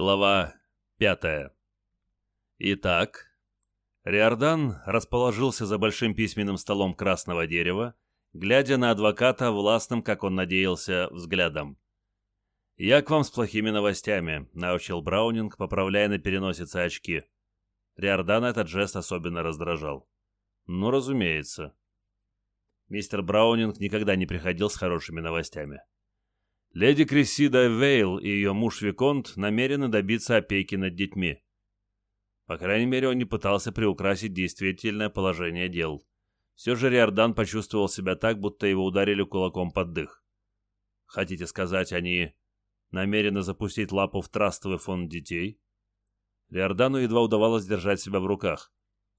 Глава пятая. Итак, Риордан расположился за большим письменным столом красного дерева, глядя на адвоката властным, как он надеялся, взглядом. «Я к вам с плохими новостями», — научил Браунинг, поправляя на переносице очки. Риордан этот жест особенно раздражал. «Ну, разумеется». Мистер Браунинг никогда не приходил с хорошими новостями. Леди Крессида Вейл и ее муж Виконт намерены добиться опеки над детьми. По крайней мере, он не пытался приукрасить действительное положение дел. Все же Риордан почувствовал себя так, будто его ударили кулаком под дых. Хотите сказать, они намерены запустить лапу в трастовый фонд детей? Риордану едва удавалось держать себя в руках.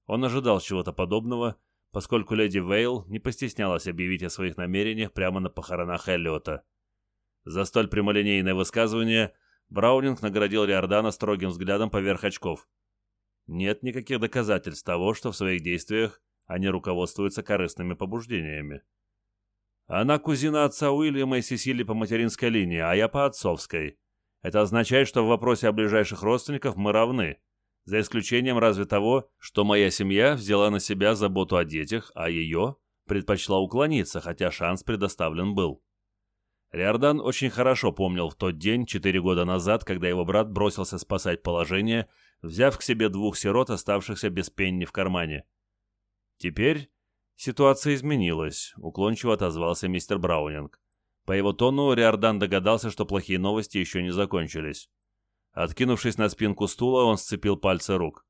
Он ожидал чего-то подобного, поскольку леди Вейл не постеснялась объявить о своих намерениях прямо на похоронах Эллиота. За столь прямолинейное высказывание Браунинг наградил Риордана строгим взглядом поверх очков. Нет никаких доказательств того, что в своих действиях они руководствуются корыстными побуждениями. Она кузина отца Уильяма и Сесили по материнской линии, а я по отцовской. Это означает, что в вопросе о ближайших родственников мы равны, за исключением разве того, что моя семья взяла на себя заботу о детях, а ее предпочла уклониться, хотя шанс предоставлен был. Риордан очень хорошо помнил в тот день, четыре года назад, когда его брат бросился спасать положение, взяв к себе двух сирот, оставшихся без пенни в кармане. Теперь ситуация изменилась, уклончиво отозвался мистер Браунинг. По его тону Риордан догадался, что плохие новости еще не закончились. Откинувшись на спинку стула, он сцепил пальцы рук.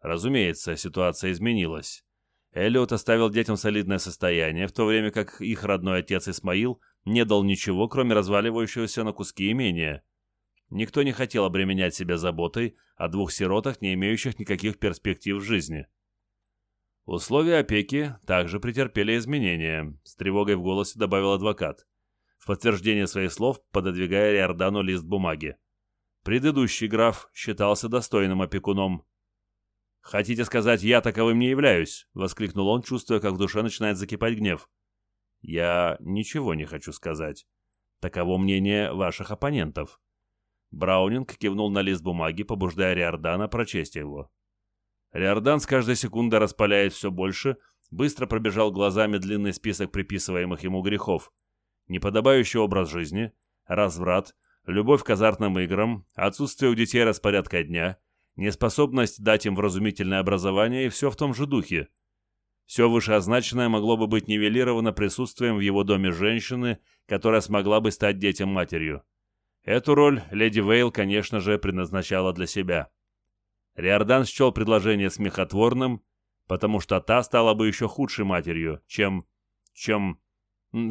Разумеется, ситуация изменилась. Эллиот оставил детям солидное состояние, в то время как их родной отец Исмаил не дал ничего, кроме разваливающегося на куски имения. Никто не хотел обременять себя заботой о двух сиротах, не имеющих никаких перспектив в жизни. Условия опеки также претерпели изменения, с тревогой в голосе добавил адвокат, в подтверждение своих слов пододвигая Риордану лист бумаги. Предыдущий граф считался достойным опекуном. «Хотите сказать, я таковым не являюсь?» — воскликнул он, чувствуя, как в душе начинает закипать гнев. Я ничего не хочу сказать. Таково мнение ваших оппонентов. Браунинг кивнул на лист бумаги, побуждая Риордана прочесть его. Риордан с каждой секундой распаляет все больше, быстро пробежал глазами длинный список приписываемых ему грехов. Неподобающий образ жизни, разврат, любовь к азартным играм, отсутствие у детей распорядка дня, неспособность дать им вразумительное образование и все в том же духе – все вышеозначенное могло бы быть нивелировано присутствием в его доме женщины, которая смогла бы стать детям матерью. Эту роль леди Вейл, конечно же, предназначала для себя. Риордан счел предложение смехотворным, потому что та стала бы еще худшей матерью, чем... чем...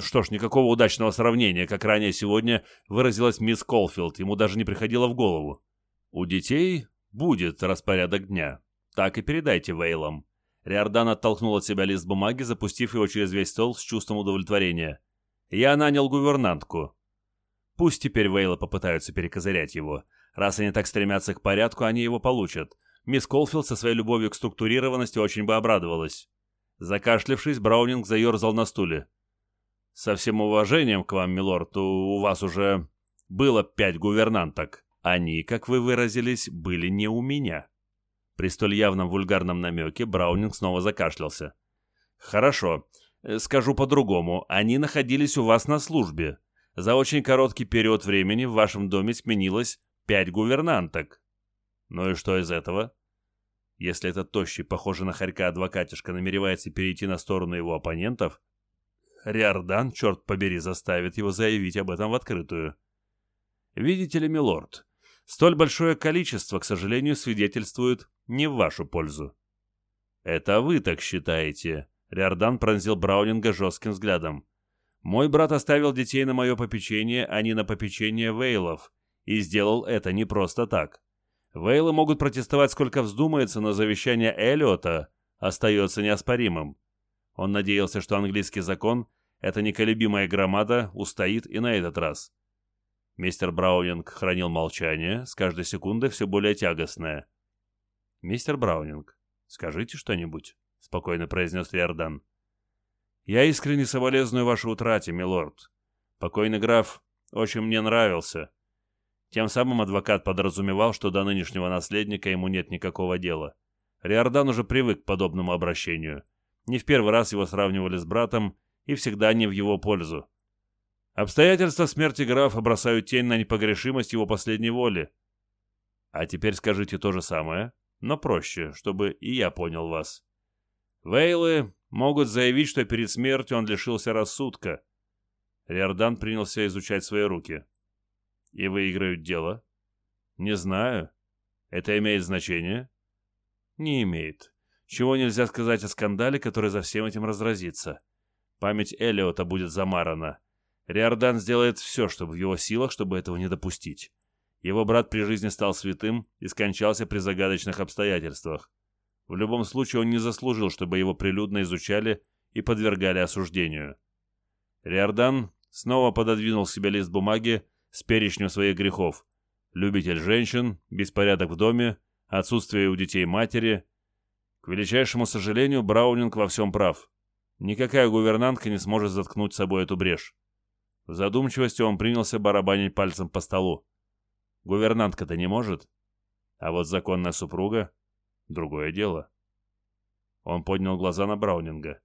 Что ж, никакого удачного сравнения, как ранее сегодня выразилась мисс Колфилд, ему даже не приходило в голову. У детей будет распорядок дня. Так и передайте Вейлам. Риордан оттолкнул от себя лист бумаги, запустив его через весь стол с чувством удовлетворения. «Я нанял гувернантку. Пусть теперь Вейла попытаются перекозырять его. Раз они так стремятся к порядку, они его получат. Мисс Колфилд со своей любовью к структурированности очень бы обрадовалась». Закашлявшись, Браунинг заерзал на стуле. «Со всем уважением к вам, милорд, у вас уже было пять гувернанток. Они, как вы выразились, были не у меня». При столь явном вульгарном намеке Браунинг снова закашлялся. «Хорошо. Э, скажу по-другому. Они находились у вас на службе. За очень короткий период времени в вашем доме сменилось пять гувернанток. Ну и что из этого? Если этот тощий, похожий на хорька адвокатишка, намеревается перейти на сторону его оппонентов, Риордан, черт побери, заставит его заявить об этом в открытую. Видите ли, милорд, столь большое количество, к сожалению, свидетельствует не в вашу пользу. Это вы так считаете. Риордан пронзил Браунинга жестким взглядом. Мой брат оставил детей на мое попечение, а не на попечение Вейлов, и сделал это не просто так. Вейлы могут протестовать сколько вздумается, но завещание Эллиота остается неоспоримым. Он надеялся, что английский закон, эта неколебимая громада, устоит и на этот раз. Мистер Браунинг хранил молчание, с каждой секундой все более тягостное. «Мистер Браунинг, скажите что-нибудь», — спокойно произнес Риордан. «Я искренне соболезную вашей утрате, милорд. Покойный граф очень мне нравился. Тем самым адвокат подразумевал, что до нынешнего наследника ему нет никакого дела. Риордан уже привык к подобному обращению. Не в первый раз его сравнивали с братом, и всегда не в его пользу. Обстоятельства смерти графа бросают тень на непогрешимость его последней воли. А теперь скажите то же самое, но проще, чтобы и я понял вас. Вейлы могут заявить, что перед смертью он лишился рассудка. Риордан принялся изучать свои руки. И выиграют дело? Не знаю. Это имеет значение? Не имеет. Чего нельзя сказать о скандале, который за всем этим разразится. Память Элиота будет замарана. Риордан сделает все, чтобы в его силах, чтобы этого не допустить. Его брат при жизни стал святым и скончался при загадочных обстоятельствах. В любом случае он не заслужил, чтобы его прилюдно изучали и подвергали осуждению. Риордан снова пододвинул себе лист бумаги с перечнем своих грехов. Любитель женщин, беспорядок в доме, отсутствие у детей матери. К величайшему сожалению, Браунинг во всем прав. Никакая гувернантка не сможет заткнуть собой эту брешь. В задумчивости он принялся барабанить пальцем по столу. Гувернантка-то не может. А вот законная супруга — другое дело. Он поднял глаза на Браунинга.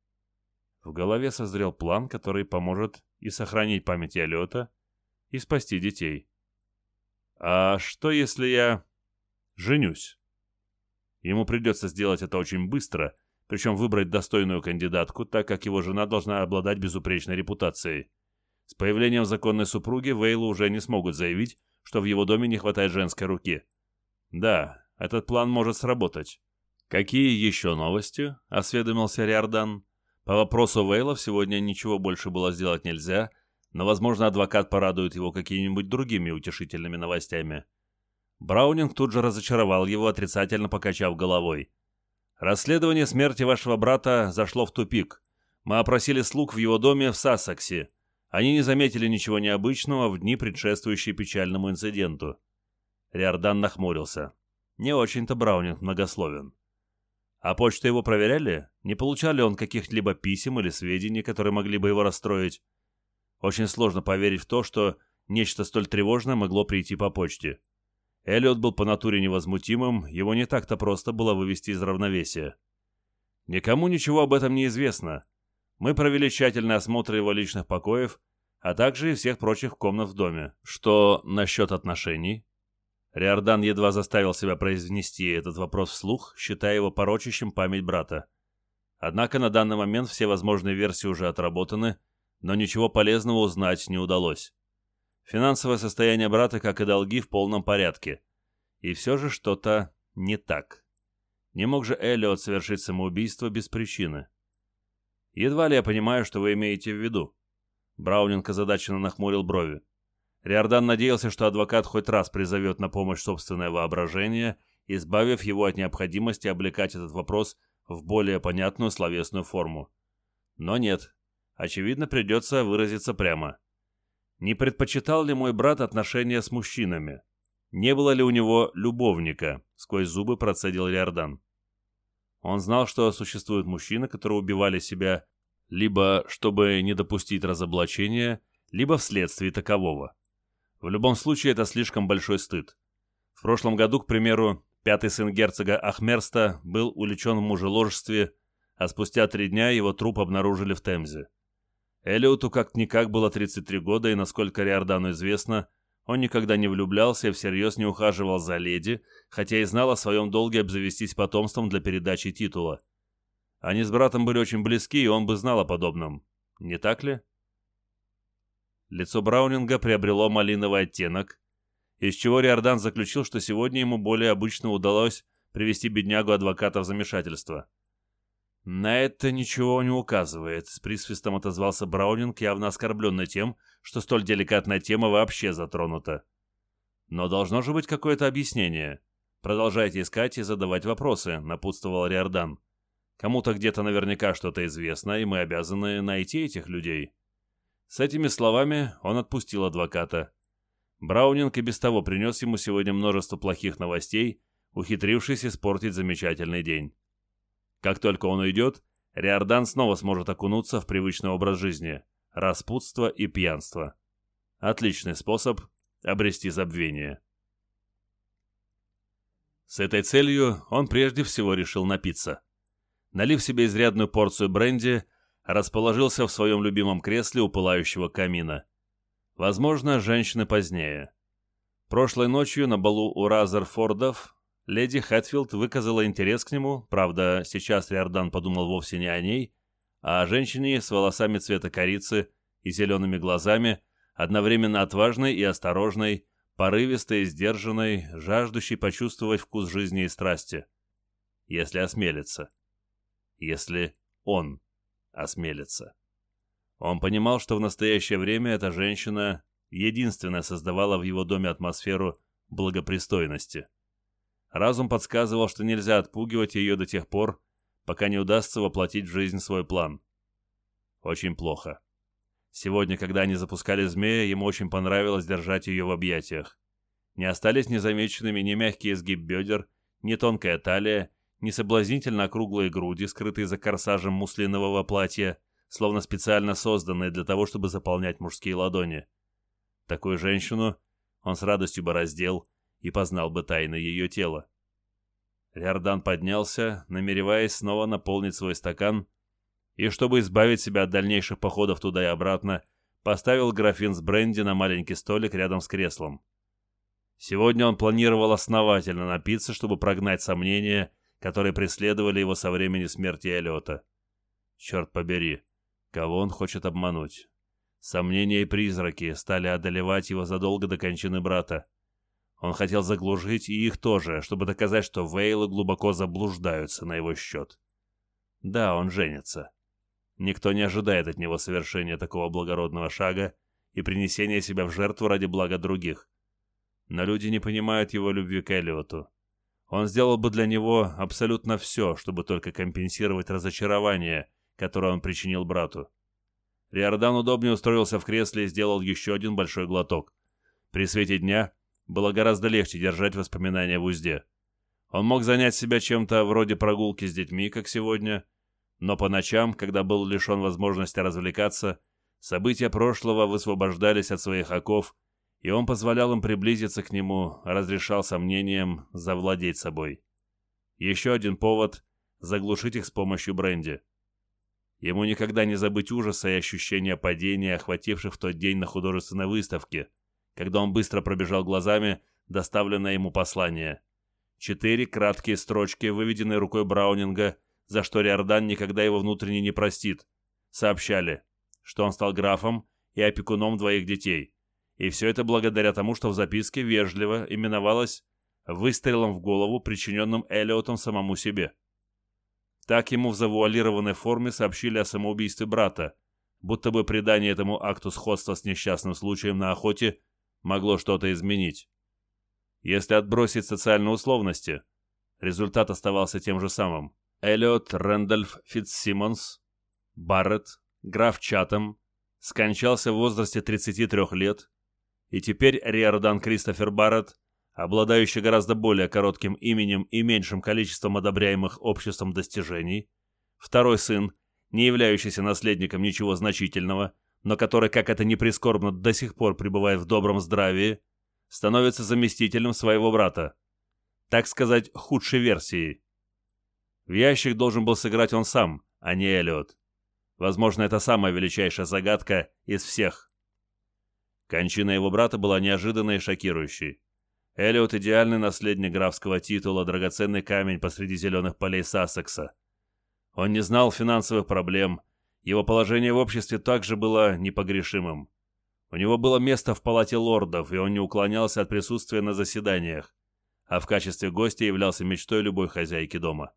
В голове созрел план, который поможет и сохранить память Ялета, и спасти детей. А что, если я женюсь? Ему придется сделать это очень быстро, причем выбрать достойную кандидатку, так как его жена должна обладать безупречной репутацией. С появлением законной супруги Вейлу уже не смогут заявить, что в его доме не хватает женской руки. Да, этот план может сработать. «Какие еще новости?» — осведомился Риордан. По вопросу Вейлов сегодня ничего больше было сделать нельзя, но, возможно, адвокат порадует его какими-нибудь другими утешительными новостями. Браунинг тут же разочаровал его, отрицательно покачав головой. «Расследование смерти вашего брата зашло в тупик. Мы опросили слуг в его доме в Сассексе. Они не заметили ничего необычного в дни, предшествующие печальному инциденту». Риордан нахмурился. Не очень-то Браунинг многословен. А почту его проверяли? Не получал ли он каких-либо писем или сведений, которые могли бы его расстроить? Очень сложно поверить в то, что нечто столь тревожное могло прийти по почте. Эллиот был по натуре невозмутимым, его не так-то просто было вывести из равновесия. Никому ничего об этом не известно. Мы провели тщательный осмотр его личных покоев, а также и всех прочих комнат в доме. Что насчет отношений? Риордан едва заставил себя произнести этот вопрос вслух, считая его порочащим память брата. Однако на данный момент все возможные версии уже отработаны, но ничего полезного узнать не удалось. Финансовое состояние брата, как и долги, в полном порядке. И все же что-то не так. Не мог же Эллиот совершить самоубийство без причины. Едва ли я понимаю, что вы имеете в виду. Браунинг озадаченно нахмурил брови. Риордан надеялся, что адвокат хоть раз призовет на помощь собственное воображение, избавив его от необходимости облекать этот вопрос в более понятную словесную форму. Но нет, очевидно, придется выразиться прямо. Не предпочитал ли мой брат отношения с мужчинами? Не было ли у него любовника? Сквозь зубы процедил Риордан. Он знал, что существуют мужчины, которые убивали себя либо чтобы не допустить разоблачения, либо вследствие такового. В любом случае, это слишком большой стыд. В прошлом году, к примеру, пятый сын герцога Ахмерста был уличен в мужеложестве, а спустя три дня его труп обнаружили в Темзе. Элиоту как-никак было 33 года, и, насколько Риордану известно, он никогда не влюблялся и всерьез не ухаживал за леди, хотя и знал о своем долге обзавестись потомством для передачи титула. Они с братом были очень близки, и он бы знал о подобном. Не так ли? Лицо Браунинга приобрело малиновый оттенок, из чего Риордан заключил, что сегодня ему более обычно удалось привести беднягу адвоката в замешательство. «На это ничего не указывает», — с присвистом отозвался Браунинг, явно оскорбленный тем, что столь деликатная тема вообще затронута. «Но должно же быть какое-то объяснение. Продолжайте искать и задавать вопросы», — напутствовал Риордан. «Кому-то где-то наверняка что-то известно, и мы обязаны найти этих людей». С этими словами он отпустил адвоката. Браунинг и без того принес ему сегодня множество плохих новостей, ухитрившись испортить замечательный день. Как только он уйдет, Риордан снова сможет окунуться в привычный образ жизни – распутство и пьянство. Отличный способ обрести забвение. С этой целью он прежде всего решил напиться. Налив себе изрядную порцию бренди, расположился в своем любимом кресле у пылающего камина. Возможно, женщины позднее. Прошлой ночью на балу у Разерфордов леди Хэтфилд выказала интерес к нему, правда, сейчас Риордан подумал вовсе не о ней, а о женщине с волосами цвета корицы и зелеными глазами, одновременно отважной и осторожной, порывистой и сдержанной, жаждущей почувствовать вкус жизни и страсти. Если осмелится. Если он осмелится. Он понимал, что в настоящее время эта женщина единственная создавала в его доме атмосферу благопристойности. Разум подсказывал, что нельзя отпугивать ее до тех пор, пока не удастся воплотить в жизнь свой план. Очень плохо. Сегодня, когда они запускали змея, ему очень понравилось держать ее в объятиях. Не остались незамеченными ни мягкий изгиб бедер, ни тонкая талия, ни соблазнительно округлые груди, скрытые за корсажем муслинового платья, словно специально созданные для того, чтобы заполнять мужские ладони. Такую женщину он с радостью бы раздел и познал бы тайны ее тела. Риордан поднялся, намереваясь снова наполнить свой стакан, и, чтобы избавить себя от дальнейших походов туда и обратно, поставил графин с бренди на маленький столик рядом с креслом. Сегодня он планировал основательно напиться, чтобы прогнать сомнения, которые преследовали его со времени смерти Эллиота. Черт побери, кого он хочет обмануть? Сомнения и призраки стали одолевать его задолго до кончины брата. Он хотел заглушить и их тоже, чтобы доказать, что Вейлы глубоко заблуждаются на его счет. Да, он женится. Никто не ожидает от него совершения такого благородного шага и принесения себя в жертву ради блага других. Но люди не понимают его любви к Эллиоту. Он сделал бы для него абсолютно все, чтобы только компенсировать разочарование, которое он причинил брату. Риордан удобнее устроился в кресле и сделал еще один большой глоток. При свете дня было гораздо легче держать воспоминания в узде. Он мог занять себя чем-то вроде прогулки с детьми, как сегодня, но по ночам, когда был лишен возможности развлекаться, события прошлого высвобождались от своих оков, и он позволял им приблизиться к нему, разрешал сомнениям завладеть собой. Еще один повод — заглушить их с помощью бренди. Ему никогда не забыть ужаса и ощущения падения, охвативших в тот день на художественной выставке, когда он быстро пробежал глазами доставленное ему послание. Четыре краткие строчки, выведенные рукой Браунинга, за что Риордан никогда его внутренне не простит, сообщали, что он стал графом и опекуном двоих детей. И все это благодаря тому, что в записке вежливо именовалось выстрелом в голову, причиненным Эллиотом самому себе. Так ему в завуалированной форме сообщили о самоубийстве брата, будто бы придание этому акту сходства с несчастным случаем на охоте могло что-то изменить. Если отбросить социальные условности, результат оставался тем же самым. Эллиот Рэндольф Фитцсимонс, Барретт, граф Чатам, скончался в возрасте 33 лет, и теперь Риордан Кристофер Барретт, обладающий гораздо более коротким именем и меньшим количеством одобряемых обществом достижений, второй сын, не являющийся наследником ничего значительного, но который, как это ни прискорбно, до сих пор пребывает в добром здравии, становится заместителем своего брата. Так сказать, худшей версией. В ящик должен был сыграть он сам, а не Эллиот. Возможно, это самая величайшая загадка из всех. Кончина его брата была неожиданной и шокирующей. Эллиот – идеальный наследник графского титула, драгоценный камень посреди зеленых полей Сассекса. Он не знал финансовых проблем, его положение в обществе также было непогрешимым. У него было место в палате лордов, и он не уклонялся от присутствия на заседаниях, а в качестве гостя являлся мечтой любой хозяйки дома.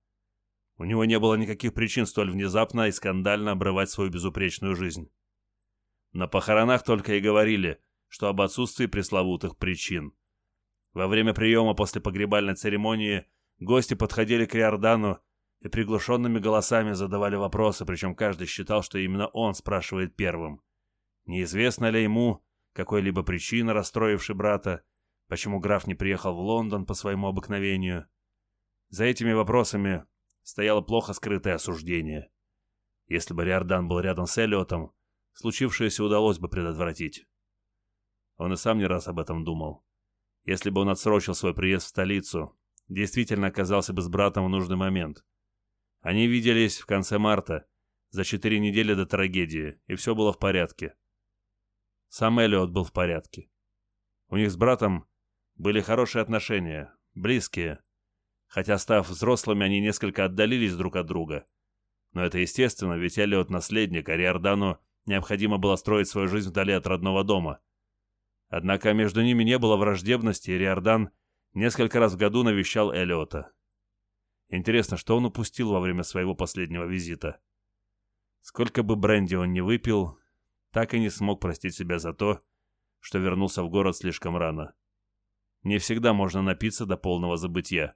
У него не было никаких причин столь внезапно и скандально обрывать свою безупречную жизнь. На похоронах только и говорили, что об отсутствии пресловутых причин. Во время приема после погребальной церемонии гости подходили к Риордану и приглушенными голосами задавали вопросы, причем каждый считал, что именно он спрашивает первым. Неизвестно ли ему какой-либо причина, расстроившей брата, почему граф не приехал в Лондон по своему обыкновению. За этими вопросами стояло плохо скрытое осуждение. Если бы Риордан был рядом с Эллиотом, случившееся удалось бы предотвратить. Он и сам не раз об этом думал. Если бы он отсрочил свой приезд в столицу, действительно оказался бы с братом в нужный момент. Они виделись в конце марта, за четыре недели до трагедии, и все было в порядке. Сам Эллиот был в порядке. У них с братом были хорошие отношения, близкие, хотя, став взрослыми, они несколько отдалились друг от друга. Но это естественно, ведь Эллиот наследник, а Риордану необходимо было строить свою жизнь вдали от родного дома. Однако между ними не было враждебности, и Риордан несколько раз в году навещал Эллиота. Интересно, что он упустил во время своего последнего визита? Сколько бы бренди он не выпил, так и не смог простить себя за то, что вернулся в город слишком рано. Не всегда можно напиться до полного забытья.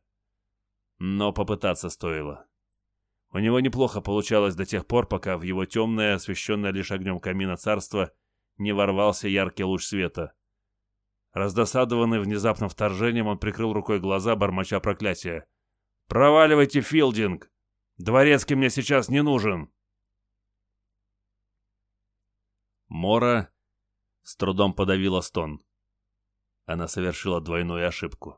Но попытаться стоило. У него неплохо получалось до тех пор, пока в его темное, освещенное лишь огнем камина царство, не ворвался яркий луч света. Раздосадованный внезапным вторжением, он прикрыл рукой глаза, бормоча проклятия. «Проваливайте, Филдинг! Дворецкий мне сейчас не нужен!» Мора с трудом подавила стон. Она совершила двойную ошибку.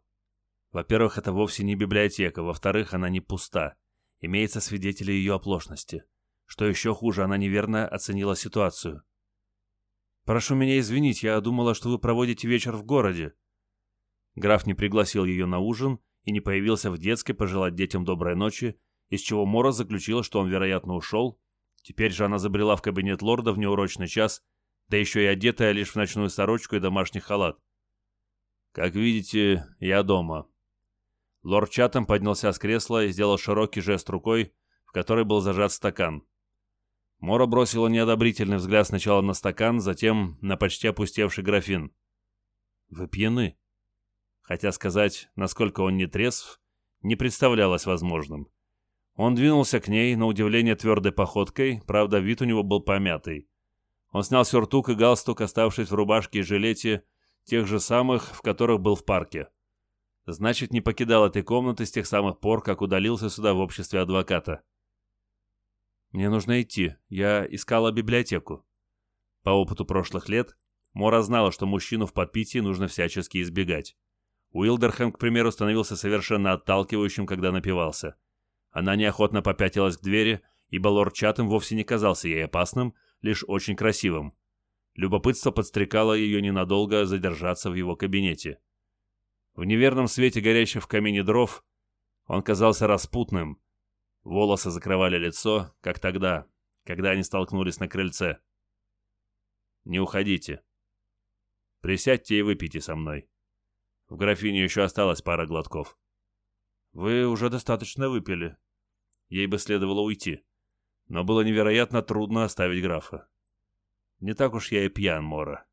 Во-первых, это вовсе не библиотека, во-вторых, она не пуста. Имеется свидетели ее оплошности. Что еще хуже, она неверно оценила ситуацию. «Прошу меня извинить, я думала, что вы проводите вечер в городе». Граф не пригласил ее на ужин и не появился в детской пожелать детям доброй ночи, из чего Мора заключила, что он, вероятно, ушел, Теперь же она забрела в кабинет лорда в неурочный час, да еще и одетая лишь в ночную сорочку и домашний халат. «Как видите, я дома». Лорд Чатом поднялся с кресла и сделал широкий жест рукой, в которой был зажат стакан. Мора бросила неодобрительный взгляд сначала на стакан, затем на почти опустевший графин. «Вы пьяны?» Хотя сказать, насколько он не трезв, не представлялось возможным. Он двинулся к ней, на удивление твердой походкой, правда, вид у него был помятый. Он снял сюртук и галстук, оставшись в рубашке и жилете, тех же самых, в которых был в парке. Значит, не покидал этой комнаты с тех самых пор, как удалился сюда в обществе адвоката. «Мне нужно идти. Я искала библиотеку». По опыту прошлых лет, Мора знала, что мужчину в подпитии нужно всячески избегать. Уилдерхэм, к примеру, становился совершенно отталкивающим, когда напивался. Она неохотно попятилась к двери, ибо лорд Чатем вовсе не казался ей опасным, лишь очень красивым. Любопытство подстрекало ее ненадолго задержаться в его кабинете. В неверном свете горящих в камине дров он казался распутным. Волосы закрывали лицо, как тогда, когда они столкнулись на крыльце. «Не уходите. Присядьте и выпейте со мной. В графине еще осталось пара глотков». «Вы уже достаточно выпили», ей бы следовало уйти. Но было невероятно трудно оставить графа. Не так уж я и пьян, Мора.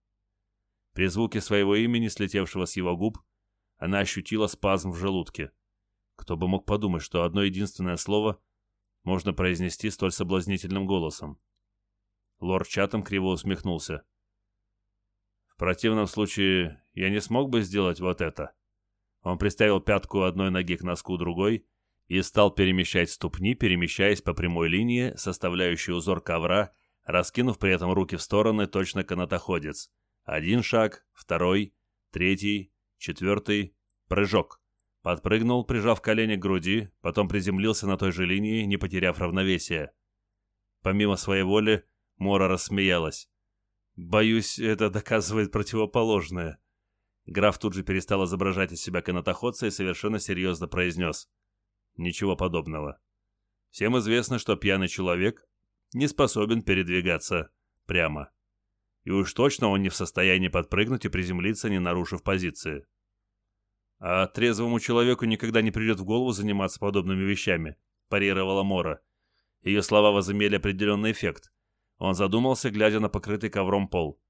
При звуке своего имени, слетевшего с его губ, она ощутила спазм в желудке. Кто бы мог подумать, что одно единственное слово можно произнести столь соблазнительным голосом. Лорд Чатом криво усмехнулся. «В противном случае я не смог бы сделать вот это». Он приставил пятку одной ноги к носку другой и стал перемещать ступни, перемещаясь по прямой линии, составляющей узор ковра, раскинув при этом руки в стороны, точно канатоходец. Один шаг, второй, третий, четвертый, прыжок. Подпрыгнул, прижав колени к груди, потом приземлился на той же линии, не потеряв равновесия. Помимо своей воли, Мора рассмеялась. «Боюсь, это доказывает противоположное». Граф тут же перестал изображать из себя канатоходца и совершенно серьезно произнес. Ничего подобного. Всем известно, что пьяный человек не способен передвигаться прямо. И уж точно он не в состоянии подпрыгнуть и приземлиться, не нарушив позиции. А трезвому человеку никогда не придет в голову заниматься подобными вещами, парировала Мора. Ее слова возымели определенный эффект. Он задумался, глядя на покрытый ковром пол.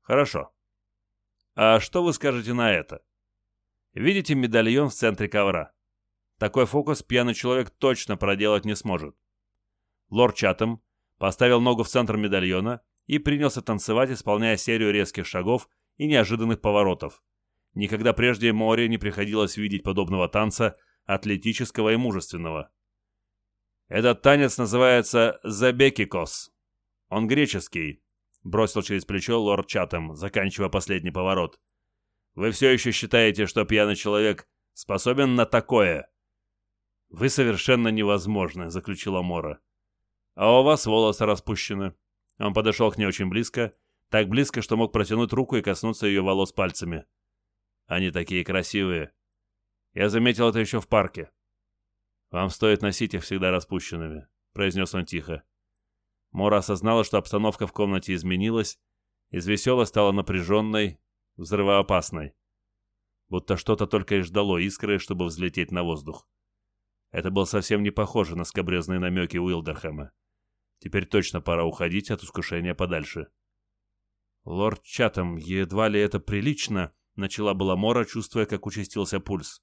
«Хорошо. А что вы скажете на это? Видите медальон в центре ковра? Такой фокус пьяный человек точно проделать не сможет. Лорд Чатем поставил ногу в центр медальона и принялся танцевать, исполняя серию резких шагов и неожиданных поворотов. Никогда прежде море не приходилось видеть подобного танца, атлетического и мужественного. Этот танец называется «забекикос». Он греческий, — бросил через плечо лорд Чатам, заканчивая последний поворот. «Вы все еще считаете, что пьяный человек способен на такое?» «Вы совершенно невозможны», — заключила Мора. «А у вас волосы распущены». Он подошел к ней очень близко, так близко, что мог протянуть руку и коснуться ее волос пальцами. «Они такие красивые. Я заметил это еще в парке. Вам стоит носить их всегда распущенными», — произнес он тихо. Мора осознала, что обстановка в комнате изменилась, из веселой стала напряженной, взрывоопасной. Будто что-то только и ждало искры, чтобы взлететь на воздух. Это было совсем не похоже на скобрезные намеки Уилдерхэма. Теперь точно пора уходить от искушения подальше. «Лорд Чатам, едва ли это прилично?» — начала была Мора, чувствуя, как участился пульс.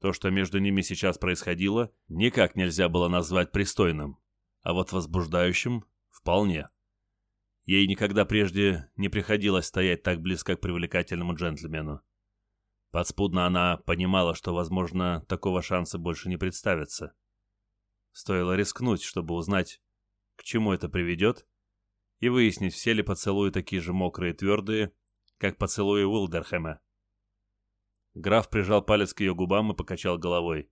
То, что между ними сейчас происходило, никак нельзя было назвать пристойным, а вот возбуждающим — вполне. Ей никогда прежде не приходилось стоять так близко к привлекательному джентльмену. Подспудно она понимала, что, возможно, такого шанса больше не представится. Стоило рискнуть, чтобы узнать, к чему это приведет, и выяснить, все ли поцелуи такие же мокрые и твердые, как поцелуи Уилдерхэма. Граф прижал палец к ее губам и покачал головой.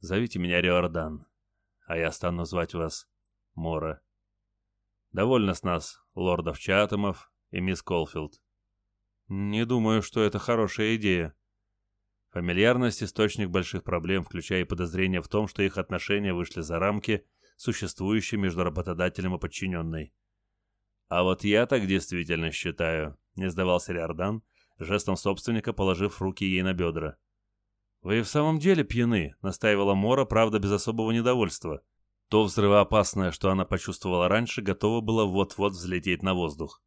«Зовите меня Риордан, а я стану звать вас Мора. Довольно с нас, лордов Чатамов и мисс Колфилд. Не думаю, что это хорошая идея. Фамильярность — источник больших проблем, включая и подозрения в том, что их отношения вышли за рамки, существующие между работодателем и подчиненной. А вот я так действительно считаю, — не сдавался Риордан, — жестом собственника положив руки ей на бедра. «Вы в самом деле пьяны», — настаивала Мора, правда, без особого недовольства. То взрывоопасное, что она почувствовала раньше, готово было вот-вот взлететь на воздух.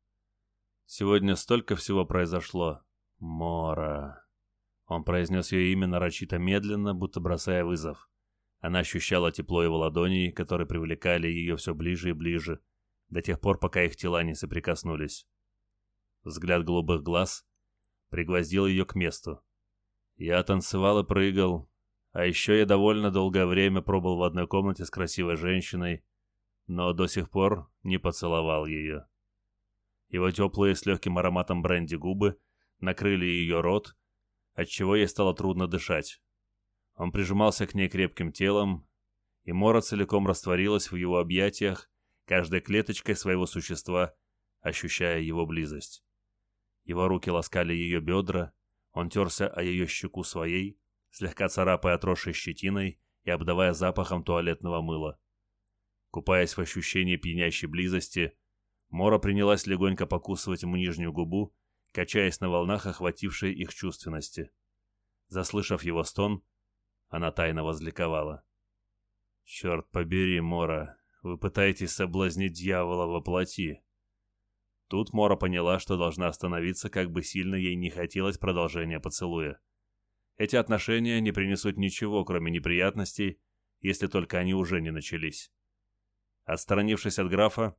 «Сегодня столько всего произошло. Мора...» Он произнес ее имя нарочито медленно, будто бросая вызов. Она ощущала тепло его ладоней, которые привлекали ее все ближе и ближе, до тех пор, пока их тела не соприкоснулись. Взгляд голубых глаз пригвоздил ее к месту. Я танцевал и прыгал, а еще я довольно долгое время пробыл в одной комнате с красивой женщиной, но до сих пор не поцеловал ее. Его теплые с легким ароматом бренди губы накрыли ее рот, отчего ей стало трудно дышать. Он прижимался к ней крепким телом, и Мора целиком растворилась в его объятиях, каждой клеточкой своего существа, ощущая его близость. Его руки ласкали ее бедра, он терся о ее щеку своей, слегка царапая отросшей щетиной и обдавая запахом туалетного мыла. Купаясь в ощущении пьянящей близости, Мора принялась легонько покусывать ему нижнюю губу, качаясь на волнах охватившей их чувственности. Заслышав его стон, она тайно возликовала. «Черт побери, Мора, вы пытаетесь соблазнить дьявола во плоти. Тут Мора поняла, что должна остановиться, как бы сильно ей не хотелось продолжения поцелуя. Эти отношения не принесут ничего, кроме неприятностей, если только они уже не начались. Отстранившись от графа,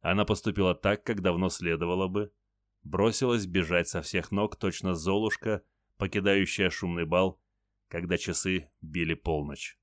она поступила так, как давно следовало бы, бросилась бежать со всех ног, точно Золушка, покидающая шумный бал, когда часы били полночь.